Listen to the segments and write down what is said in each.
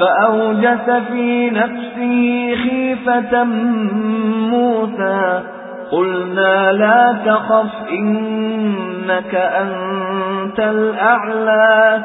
فأوجس في نفسه خيفة موسى. قلنا لا تخف إنك أنت الأعلى.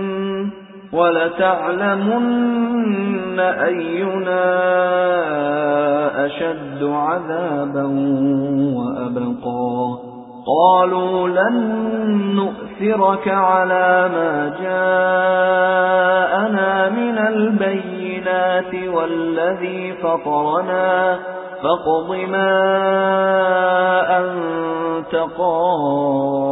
ولتعلمن أينا أشد عذابا وأبقى. قالوا لن نؤثرك على ما جاءنا من البينات والذي فطرنا. فاقض ما أنت قاض.